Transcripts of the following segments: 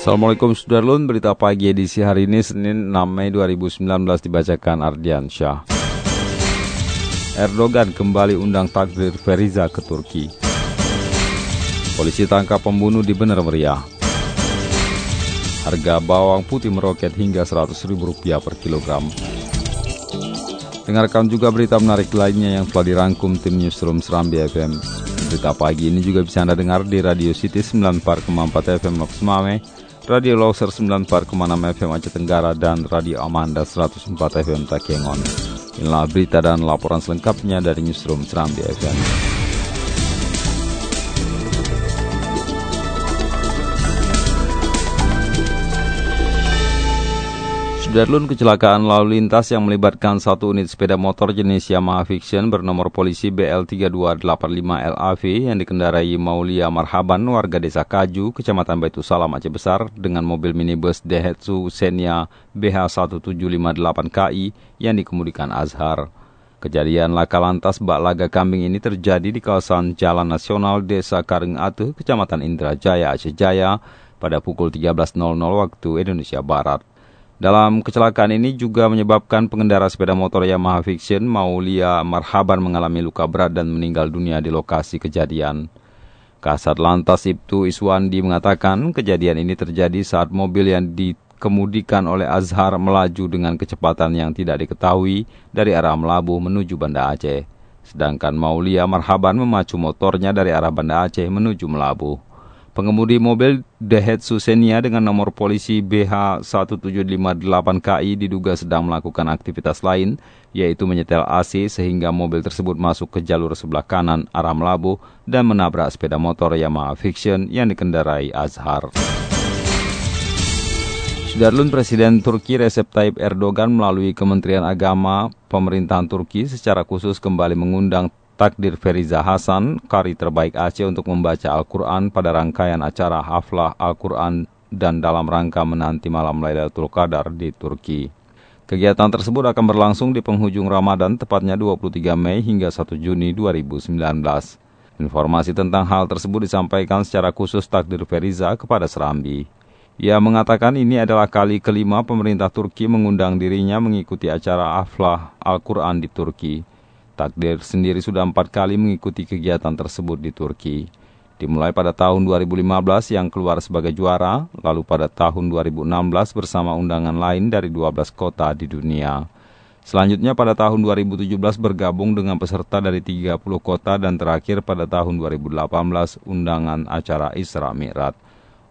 Assalamualaikum Sudarlun, berita pagi edisi hari ini Senin 6 Mei 2019 dibacakan Ardian Syah. Erdogan kembali undang takdir Feriza ke Turki. Polisi tangkap pembunuh di Bener Meriah. Harga bawang putih meroket hingga Rp100.000 per kilogram. Dengarkan juga berita menarik lainnya yang telah dirangkum tim Newsroom Serambi FM. Berita pagi ini juga bisa Anda dengar di Radio City 94,4 FM Loks Mame, Radio Loser 94,6 FM Aceh Tenggara, dan Radio Amanda 104 FM Takengon. Inilah berita dan laporan selengkapnya dari Newsroom Serambi FM. Sudarlun kecelakaan lalu lintas yang melibatkan satu unit sepeda motor jenis Yamaha Fiction bernomor polisi BL3285 LAV yang dikendarai Maulia Marhaban warga desa Kaju, kecamatan Baitu Salam Aceh Besar dengan mobil minibus Daihatsu Xenia BH1758KI yang dikemudikan Azhar. Kejadian laka lantas bak laga kambing ini terjadi di kawasan Jalan Nasional Desa Kareng Ate, Kecamatan Indrajaya, Aceh Jaya pada pukul 13.00 waktu Indonesia Barat. Dalam kecelakaan ini juga menyebabkan pengendara sepeda motor Yamaha Fiction Maulia Marhaban mengalami luka berat dan meninggal dunia di lokasi kejadian. Kasat Lantas Ibtu Iswandi mengatakan kejadian ini terjadi saat mobil yang dikemudikan oleh Azhar melaju dengan kecepatan yang tidak diketahui dari arah Melabuh menuju Banda Aceh. Sedangkan Maulia Marhaban memacu motornya dari arah Banda Aceh menuju Melabuh. Pengemudi mobil Daihatsu Xenia dengan nomor polisi BH1758KI diduga sedang melakukan aktivitas lain, yaitu menyetel AC sehingga mobil tersebut masuk ke jalur sebelah kanan arah Melabuh dan menabrak sepeda motor Yamaha Fiction yang dikendarai Azhar. Sudarlun Presiden Turki Recep Tayyip Erdogan melalui Kementerian Agama pemerintahan Turki secara khusus kembali mengundang Takdir Feriza Hasan, kari terbaik Aceh untuk membaca Al-Quran pada rangkaian acara Haflah Al-Quran dan dalam rangka menanti malam Lailatul Qadar di Turki. Kegiatan tersebut akan berlangsung di penghujung Ramadan tepatnya 23 Mei hingga 1 Juni 2019. Informasi tentang hal tersebut disampaikan secara khusus Takdir Feriza kepada Serambi. Ia mengatakan ini adalah kali kelima pemerintah Turki mengundang dirinya mengikuti acara Haflah Al-Quran di Turki. Takdir sendiri sudah empat kali mengikuti kegiatan tersebut di Turki. Dimulai pada tahun 2015 yang keluar sebagai juara, lalu pada tahun 2016 bersama undangan lain dari 12 kota di dunia. Selanjutnya pada tahun 2017 bergabung dengan peserta dari 30 kota dan terakhir pada tahun 2018 undangan acara Isra Mi'raj.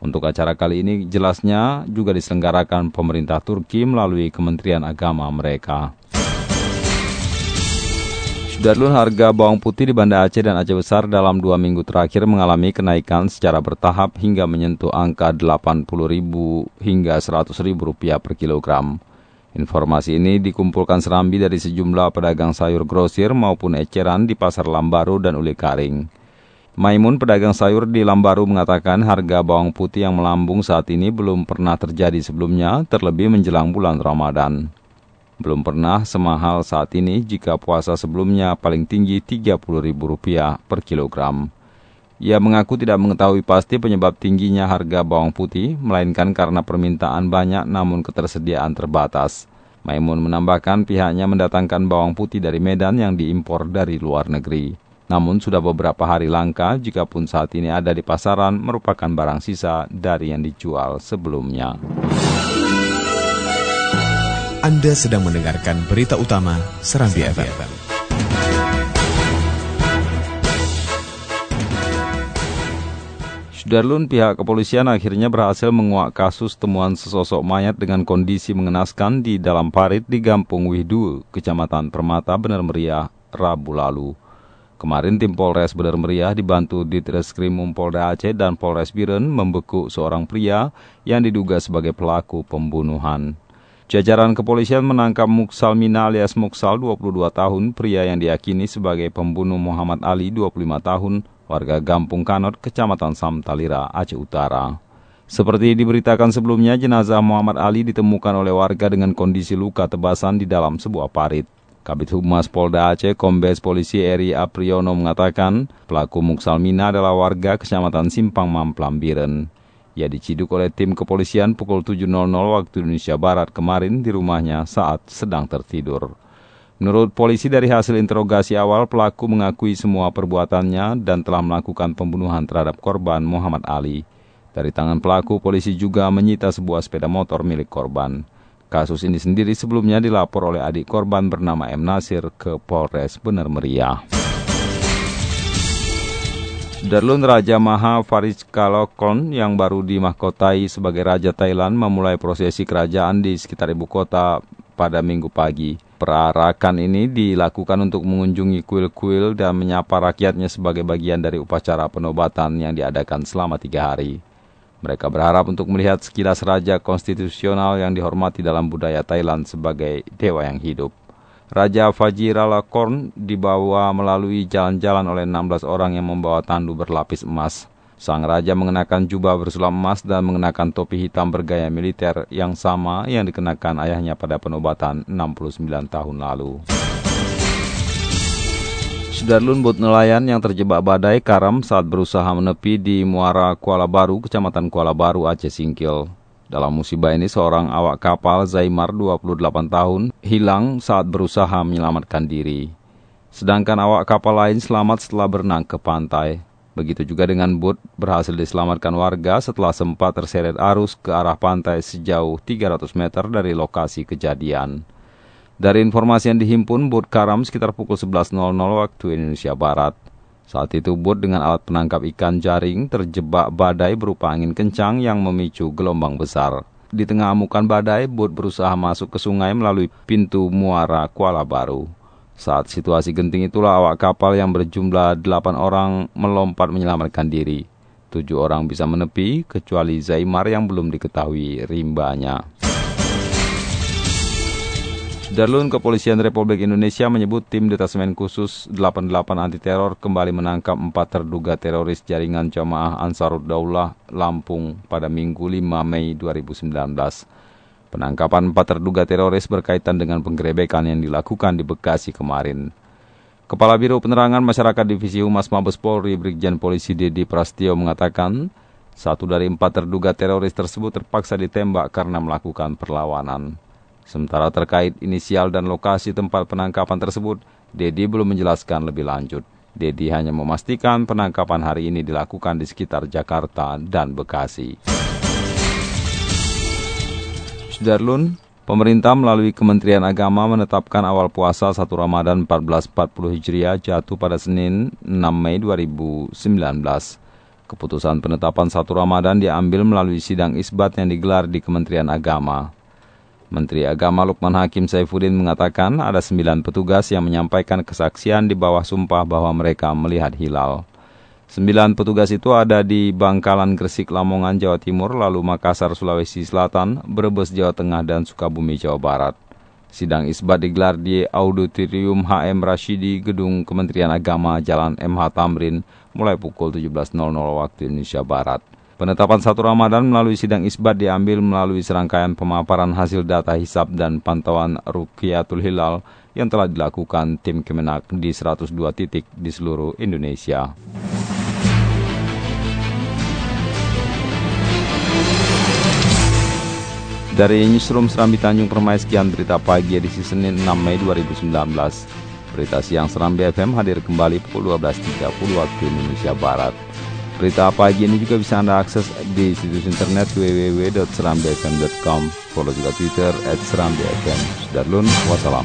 Untuk acara kali ini jelasnya juga diselenggarakan pemerintah Turki melalui Kementerian Agama mereka. Sudarlun harga bawang putih di Banda Aceh dan Aceh Besar dalam dua minggu terakhir mengalami kenaikan secara bertahap hingga menyentuh angka Rp80.000 hingga Rp100.000 per kilogram. Informasi ini dikumpulkan serambi dari sejumlah pedagang sayur grosir maupun eceran di Pasar Lambaru dan Uli Karing. Maimun, pedagang sayur di Lambaru mengatakan harga bawang putih yang melambung saat ini belum pernah terjadi sebelumnya, terlebih menjelang bulan Ramadan. Belum pernah semahal saat ini jika puasa sebelumnya paling tinggi Rp30.000 per kilogram. Ia mengaku tidak mengetahui pasti penyebab tingginya harga bawang putih, melainkan karena permintaan banyak namun ketersediaan terbatas. Maimun menambahkan pihaknya mendatangkan bawang putih dari Medan yang diimpor dari luar negeri. Namun sudah beberapa hari langka, jika pun saat ini ada di pasaran merupakan barang sisa dari yang dijual sebelumnya. Anda sedang mendengarkan berita utama Serambi FM. Sudarlun pihak kepolisian akhirnya berhasil menguak kasus temuan sesosok mayat dengan kondisi mengenaskan di dalam parit di Gampung Wihdu, Kecamatan Permata, Benar Meriah, Rabu lalu. Kemarin tim Polres Bener Meriah dibantu di Treskrim Polda Aceh dan Polres Biren membekuk seorang pria yang diduga sebagai pelaku pembunuhan. Jajaran kepolisian menangkap Muksal Mina alias Muksal 22 tahun, pria yang diyakini sebagai pembunuh Muhammad Ali 25 tahun, warga Gampung Kanot, Kecamatan Samtalira, Aceh Utara. Seperti diberitakan sebelumnya, jenazah Muhammad Ali ditemukan oleh warga dengan kondisi luka tebasan di dalam sebuah parit. Kabit Humas Polda Aceh, Kombes Polisi Eri Apriyono mengatakan, pelaku Muksal Mina adalah warga Kecamatan Simpang Mamplam Biren. Ia diciduk oleh tim kepolisian pukul 7.00 waktu Indonesia Barat kemarin di rumahnya saat sedang tertidur. Menurut polisi dari hasil interogasi awal, pelaku mengakui semua perbuatannya dan telah melakukan pembunuhan terhadap korban Muhammad Ali. Dari tangan pelaku, polisi juga menyita sebuah sepeda motor milik korban. Kasus ini sendiri sebelumnya dilapor oleh adik korban bernama M. Nasir ke Polres Bener Meriah. Darlun Raja Maha Kalokon yang baru dimahkotai sebagai Raja Thailand memulai prosesi kerajaan di sekitar ibu kota pada minggu pagi. Perarakan ini dilakukan untuk mengunjungi kuil-kuil dan menyapa rakyatnya sebagai bagian dari upacara penobatan yang diadakan selama tiga hari. Mereka berharap untuk melihat sekilas raja konstitusional yang dihormati dalam budaya Thailand sebagai dewa yang hidup. Raja Fajiralakorn dibawa melalui jalan-jalan oleh 16 orang yang membawa tandu berlapis emas. Sang raja mengenakan jubah bersulam emas dan mengenakan topi hitam bergaya militer yang sama yang dikenakan ayahnya pada penobatan 69 tahun lalu. Sudarlun bot nelayan yang terjebak badai karam saat berusaha menepi di Muara Kuala Baru, Kecamatan Kuala Baru, Aceh Singkil. Dalam musibah ini seorang awak kapal Zaimar 28 tahun hilang saat berusaha menyelamatkan diri. Sedangkan awak kapal lain selamat setelah berenang ke pantai. Begitu juga dengan bot berhasil diselamatkan warga setelah sempat terseret arus ke arah pantai sejauh 300 meter dari lokasi kejadian. Dari informasi yang dihimpun, bot karam sekitar pukul 11.00 waktu Indonesia Barat. Saat itu bot dengan alat penangkap ikan jaring terjebak badai berupa angin kencang yang memicu gelombang besar. Di tengah amukan badai, bot berusaha masuk ke sungai melalui pintu muara Kuala Baru. Saat situasi genting itulah awak kapal yang berjumlah 8 orang melompat menyelamatkan diri. Tujuh orang bisa menepi, kecuali Zaimar yang belum diketahui rimbanya. Darlun Kepolisian Republik Indonesia menyebut tim Detasmen Khusus 88 Anti Teror kembali menangkap empat terduga teroris jaringan jamaah Ansarud Daulah Lampung pada Minggu 5 Mei 2019. Penangkapan empat terduga teroris berkaitan dengan penggerebekan yang dilakukan di Bekasi kemarin. Kepala Biro Penerangan Masyarakat Divisi Humas Mabes Polri Brigjen Polisi Dedi Prastio mengatakan, satu dari empat terduga teroris tersebut terpaksa ditembak karena melakukan perlawanan. Sementara terkait inisial dan lokasi tempat penangkapan tersebut, Dedi belum menjelaskan lebih lanjut. Dedi hanya memastikan penangkapan hari ini dilakukan di sekitar Jakarta dan Bekasi. Sudarlun, pemerintah melalui Kementerian Agama menetapkan awal puasa 1 Ramadan 1440 Hijriah jatuh pada Senin 6 Mei 2019. Keputusan penetapan 1 Ramadan diambil melalui sidang isbat yang digelar di Kementerian Agama. Menteri Agama Lukman Hakim Saifuddin mengatakan ada sembilan petugas yang menyampaikan kesaksian di bawah sumpah bahwa mereka melihat hilal. Sembilan petugas itu ada di Bangkalan, Gresik, Lamongan, Jawa Timur, lalu Makassar, Sulawesi Selatan, Brebes, Jawa Tengah, dan Sukabumi, Jawa Barat. Sidang isbat digelar di Auditorium HM Rashidi, Gedung Kementerian Agama, Jalan MH Tamrin, mulai pukul 17.00 waktu Indonesia Barat. Penetapan satu Ramadan melalui sidang isbat diambil melalui serangkaian pemaparan hasil data hisap dan pantauan Rukiatul Hilal yang telah dilakukan tim Kemenak di 102 titik di seluruh Indonesia. Dari Newsroom Serambi Tanjung Permai sekian berita pagi edisi Senin 6 Mei 2019. Berita siang Serambi FM hadir kembali pukul 12.30 waktu Indonesia Barat. Berita pagi ini juga bisa Anda akses di situs internet www.serambifm.com. Follow juga Twitter at serambifm. Sudah wassalam.